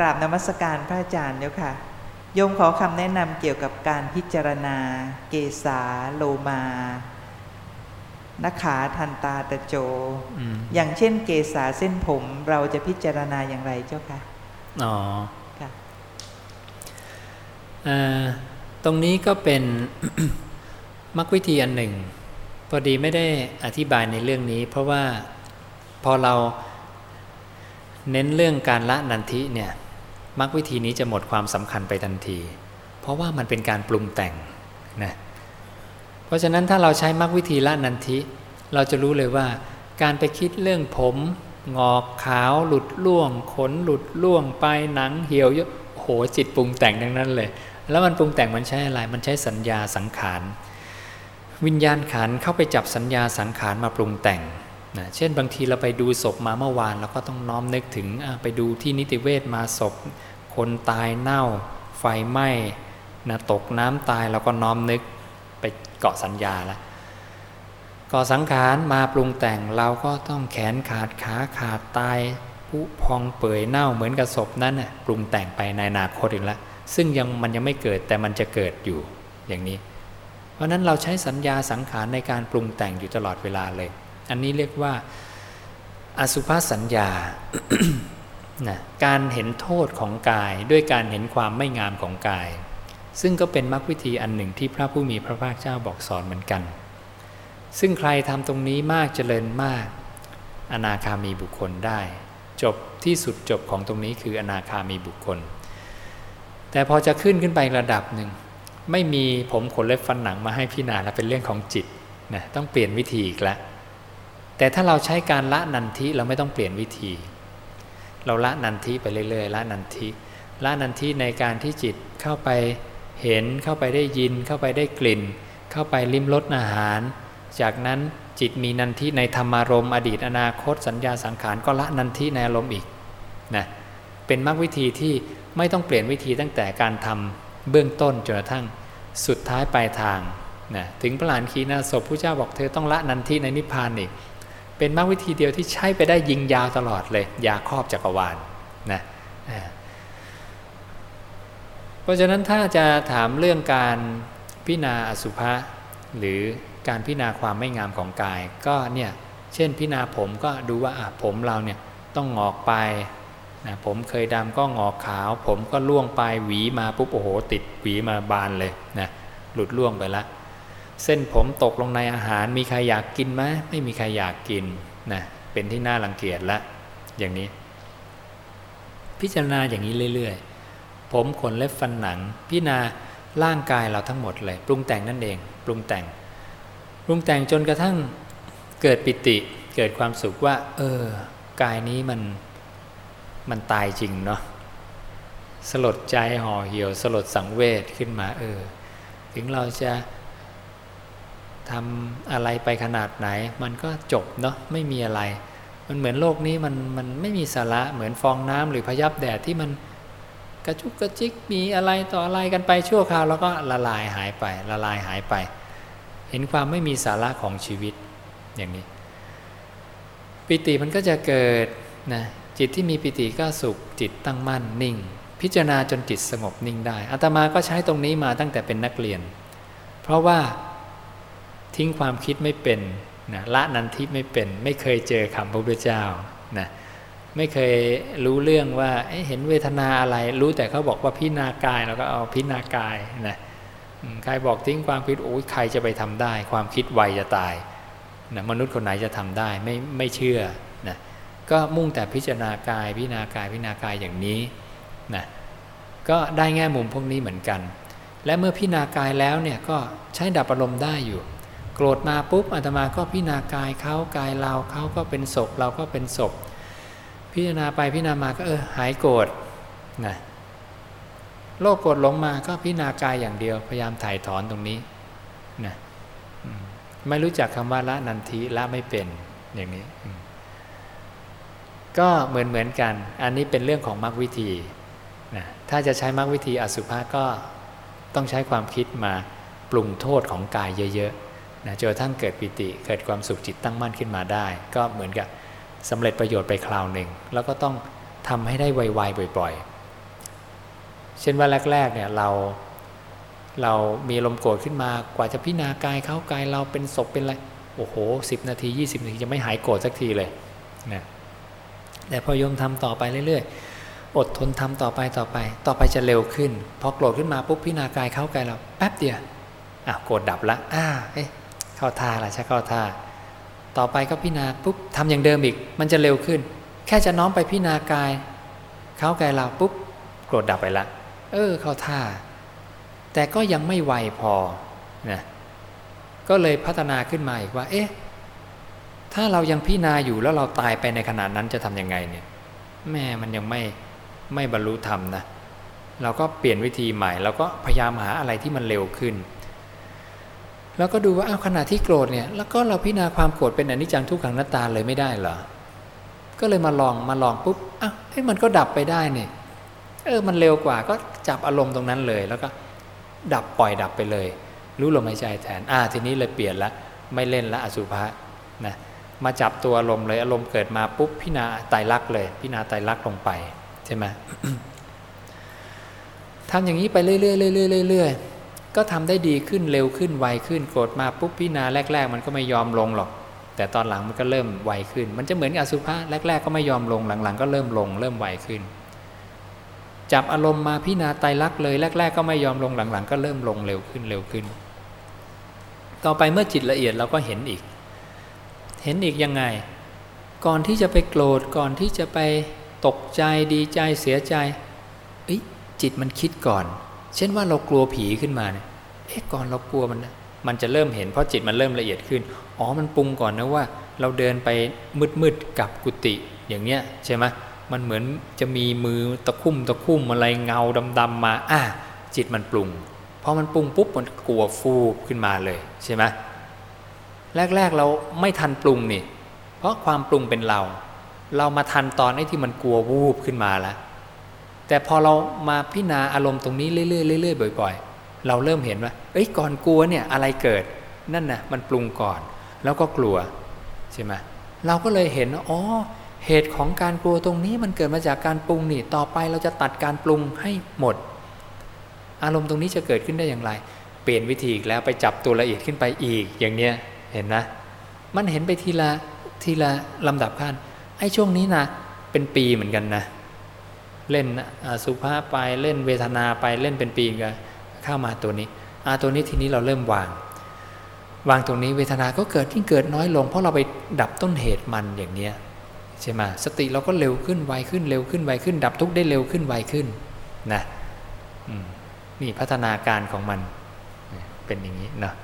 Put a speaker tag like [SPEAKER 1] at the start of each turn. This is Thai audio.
[SPEAKER 1] กราบนมัสการพระอาจารย์เจ้าค่ะ โยมขอคำแนะนำเกี่ยวกับการพิจารณา เกษาโลมานาขาทันตาตะโจ
[SPEAKER 2] อืม
[SPEAKER 1] อย่างเช่น เกษาเส้นผม เราจะพิจารณาอย่างไรเจ้าค่ะ
[SPEAKER 2] อ๋อ
[SPEAKER 1] ค่ะ
[SPEAKER 2] เอ่อตรงนี้ก็เป็นมรรควิธีอันหนึ่ง พอดีไม่ได้อธิบายในเรื่องนี้ เพราะว่าพอเราเน้นเรื่องการละนันทิเนี่ย มรรควิธีนี้จะหมดความสำคัญไปทันที เพราะว่ามันเป็นการปรุงแต่งนะเพราะฉะนั้นถ้าเราใช้มรรควิธีละนันทิ เราจะรู้เลยว่า การไปคิดเรื่องผมงอกขาวหลุดล่วง ขนหลุดล่วงไปหนังเหี่ยวเยอะโหจิตปรุงแต่งทั้งนั้นเลย แล้วมันปรุงแต่งมันใช้อะไรมันใช้สัญญาสังขารวิญญาณขันเข้าไปจับสัญญาสังขารมาปรุงแต่งนะเช่นบางทีเราไปดูศพมาเมื่อวานเราก็ต้องน้อมนึกถึงไปดูที่นิติเวชมาศพ คนตายเน่า ไฟไหม้นะตกน้ำตายเราก็น้อมนึกไปเกาะสัญญาล้วก่อสังขารมาปรุงแต่งเราก็ต้องแขนขาดขาขาดตายผุพองเปื่อยเน่าเหมือนกับศพนั้นน่ะปรุงแต่งไปในอนาคตอีกแล้วซึ่งยังมันยังไม่เกิดแต่มันจะเกิดอยู่อย่างนี้ เพราะฉะนั้นเราใช้สัญญาสังขารในการปรุงแต่งอยู่ตลอดเวลาเลย อันนี้เรียกว่า อสุภสัญญา นะการเห็นโทษของกายด้วยการเห็นความไม่งามของกาย ซึ่งก็เป็นมรรควิธีอันหนึ่งที่พระผู้มีพระภาคเจ้าบอกสอนเหมือนกัน ซึ่งใครทำตรงนี้มากเจริญมาก อนาคามีบุคคลได้ จบที่สุดจบของตรงนี้คืออนาคามีบุคคล แต่พอจะขึ้นขึ้นไประดับหนึ่งไม่มีผมขนเล็บฟันหนังมาให้พี่นาแล้วเป็นเรื่องของจิตนะต้องเปลี่ยนวิธีอีกแล้วแต่ถ้าเราใช้การละนันทิเราไม่ต้องเปลี่ยนวิธี เราละนันทิไปเรื่อยๆละนันทิละนันทิในการที่จิตเข้าไปเห็นเข้าไปได้ยินเข้าไปได้กลิ่น เข้าไปลิ้มรสอาหาร จากนั้นจิตมีนันทิในธรรมารมณ์อดีตอนาคตสัญญาสังขารก็ละนันทิในอารมณ์อีกนะเป็นมรรควิธีที่ไม่ต้องเปลี่ยนวิธีตั้งแต่การทำเบื้องต้นจนกระทั่งสุดท้ายปลายทางนะถึงพระหลานคีนาศพผู้เจ้าบอกเธอต้องละนันทิในนิพพานอีก เป็นมรรควิธีเดียวที่ใช้ไปได้ยิงยาวตลอดเลยยาครอบจักรวาลนะเพราะฉะนั้นถ้าจะถามเรื่องการพิจารณาอสุภะหรือการพิจารณาความไม่งามของกาย ก็เนี่ยเช่นพิจารณาผมก็ดูว่าผมเราเนี่ยต้องงอกไปนะผมเคยดำก็งอกขาว ผมก็ล่วงไปหวีมาปุ๊บโอ้โหติดหวีมาบานเลยนะหลุดล่วงไปละ เส้นผมตกลงในอาหารมีใครอยากกินไหมไม่มีใครอยากกินนะเป็นที่น่ารังเกียจละอย่างนี้ พิจารณาอย่างนี้เรื่อยๆ ผมขนเล็บฟันหนัง พิจารณาร่างกายเราทั้งหมดเลย ปรุงแต่งนั่นเอง ปรุงแต่ง ปรุงแต่งจนกระทั่งเกิดปิติเกิดความสุขว่า เออ กายนี้มันมันตายจริงเนาะสลดใจห่อเหี่ยวสลดสังเวชขึ้นมาเออ ถึงเราจะ ทำอะไรไปขนาดไหน มันก็จบเนาะไม่มีอะไร มันเหมือนโลกนี้มันมันไม่มีสาระเหมือนฟองน้ำหรือพยับแดดที่มันกระจุกกระจิกมีอะไรต่ออะไรกันไปชั่วคราวแล้วก็ละลายหายไปละลายหายไป เห็นความไม่มีสาระของชีวิตอย่างนี้ ปิติมันก็จะเกิดนะจิตที่มีปิติก็สุขจิตตั้งมั่นนิ่ง พิจารณาจนจิตสงบนิ่งได้อาตมาก็ใช้ตรงนี้มาตั้งแต่เป็นนักเรียน เพราะว่า ทิ้งความคิดไม่เป็นนะละนันทิไม่เป็น ไม่เคยเจอคำพระพุทธเจ้านะไม่เคยรู้เรื่องว่าเเห็นเวทนาอะไร รู้แต่เขาบอกว่าพิจารณากายเราก็เอาพิจารณากายนะใครบอกทิ้งความคิดโอ้ยใครจะไปทำได้ ความคิดไวจะตายนะมนุษย์คนไหนจะทำได้ไม่ไม่เชื่อนะก็มุ่งแต่พิจารณากายพิจารณากายพิจารณากายอย่างนี้นะก็ได้แง่มุมพวกนี้เหมือนกัน และเมื่อพิจารณากายแล้วเนี่ยก็ใช้ดับอารมณ์ได้อยู่ โกรธมาปุ๊บอาตมาก็พิจารณากายเขากายเราเขาก็เป็นศพเราก็เป็นศพ พิจารณาไปพิจารณามาก็เออหายโกรธนะโลกโกรธหลงมาก็พิจารณากายอย่างเดียว พยายามถ่ายถอนตรงนี้นะไม่รู้จักคำว่าละนันทิละไม่เป็นอย่างนี้ ก็เหมือนเหมือนกัน อันนี้เป็นเรื่องของมรรควิธีนะถ้าจะใช้มรรควิธีอสุภะก็ต้องใช้ความคิดมาปรุงโทษของกายเยอะๆ นะจนกระทั่งเกิดปิติเกิดความสุขจิตตั้งมั่นขึ้นมาได้ ก็เหมือนกับสำเร็จประโยชน์ไปคราวหนึ่ง แล้วก็ต้องทำให้ได้ไวๆบ่อยๆ เช่นว่าแรกๆเนี่ยเราเรามีลมโกรธขึ้นมากว่าจะพิจารณากายเขากายเราเป็นศพเป็นอะไรโอ้โหสิบนาที 20 นาทีจะไม่หายโกรธสักทีเลยนะแต่พอโยมทำต่อไปเรื่อยๆ อดทนทำต่อไปต่อไป ต่อไปจะเร็วขึ้นพอโกรธขึ้นมาปุ๊บพิจารณากายเข้ากายเราแป๊บเดียวอะโกรธดับละอ่าเอ๊ะ เข้าท่าละใช่เข้าท่า ต่อไปก็พิจารณาปุ๊บทำอย่างเดิมอีก มันจะเร็วขึ้น แค่จะน้อมไปพิจารณากายเขากายเราปุ๊บโกรธดับไปละ เออ เข้าท่า แต่ก็ยังไม่ไวพอนะก็เลยพัฒนาขึ้นมาอีกว่า เอ๊ะ ถ้าเรายังพิจารณาอยู่แล้วเราตายไปในขณะนั้นจะทำยังไงเนี่ย แม่มันยังไม่ไม่บรรลุธรรมนะเราก็เปลี่ยนวิธีใหม่เราก็พยายามหาอะไรที่มันเร็วขึ้น แล้วก็ดูว่าอ้าวขณะที่โกรธเนี่ยแล้วก็เราพิจารณาความโกรธเป็นอนิจจังทุกขังนัตตาเลยไม่ได้เหรอก็เลยมาลองมาลองปุ๊บอ้าวเฮ้ยมันก็ดับไปได้เนี่ยเออมันเร็วกว่าก็จับอารมณ์ตรงนั้นเลย แล้วก็ดับปล่อยดับไปเลย รู้ลมหายใจแทนอ่าทีนี้เลยเปลี่ยนละไม่เล่นละอสุภะนะมาจับตัวอารมณ์เลยอารมณ์เกิดมาปุ๊บพินาไตรลักเลยพินาไตรลักลงไปใช่ไหมทำอย่างนี้ไปเรื่อยๆเรื่อยๆเรื่อยๆ ก็ทำได้ดีขึ้นเร็วขึ้นไวขึ้นโกรธมาปุ๊บพินาแรก ๆ มันก็ไม่ยอมลงหรอก แต่ตอนหลังมันก็เริ่มไวขึ้น มันจะเหมือนอสุภะแรก ๆ ก็ไม่ยอมลงหลัง ๆ ก็เริ่มลง เริ่มไวขึ้น จับอารมณ์มาพินาไตรลักษณ์เลยแรก ๆ ก็ไม่ยอมลงหลัง ๆ ก็เริ่มลงเร็วขึ้นเร็วขึ้น ต่อไปเมื่อจิตละเอียดเราก็เห็นอีก เห็นอีกยังไง ก่อนที่จะไปโกรธก่อนที่จะไปตกใจดีใจเสียใจจิตมันคิดก่อน เช่นว่าเรากลัวผีขึ้นมาเนี่ยเอ๊ะก่อนเรากลัวมันนะมันจะเริ่มเห็นเพราะจิตมันเริ่มละเอียดขึ้น อ๋อ มันปรุงก่อนนะว่า เราเดินไปมืดๆกับกุฏิอย่างเนี้ยใช่ไหมมันเหมือนจะมีมือตะคุ่มตะคุ่มอะไรเงาดำๆมาอะจิตมันปรุงพอมันปรุงปุ๊บมันกลัวฟูขึ้นมาเลยใช่ไหมแรกๆเราไม่ทันปรุงนี่ เพราะความปรุงเป็นเรา เรามาทันตอนไอ้ที่มันกลัววูบขึ้นมาแล้ว แต่พอเรามาพิจารณาอารมณ์ตรงนี้เรื่อยๆเรื่อยๆบ่อย ๆ เราเริ่มเห็นว่าเอ้ยก่อนกลัวเนี่ยอะไรเกิดนั่นนะมันปรุงก่อน แล้วก็กลัวใช่ไหมเราก็เลยเห็นอ๋อเหตุของการกลัวตรงนี้มันเกิดมาจากการปรุงนี่ต่อไปเราจะตัดการปรุงให้หมด อารมณ์ตรงนี้จะเกิดขึ้นได้อย่างไร เปลี่ยนวิธีอีกแล้วไปจับตัวละเอียดขึ้นไปอีกอย่างเนี้ยเห็นนะ มันเห็นไปทีละทีละลำดับขั้นไอ้ช่วงนี้นะเป็นปีเหมือนกันนะ เล่นสุภาพไปเล่นเวทนาไปเล่นเป็นปีก็เข้ามาตัวนี้อาตัวนี้ทีนี้เราเริ่มวาง วางตรงนี้เวทนาก็เกิดที่เกิดน้อยลง เพราะเราไปดับต้นเหตุมันอย่างเนี้ยใช่ไหมสติเราก็เร็วขึ้นไวขึ้นเร็วขึ้นไวขึ้น ดับทุกได้เร็วขึ้นไวขึ้นนะนี่พัฒนาการของมันเป็นอย่างนี้เนาะ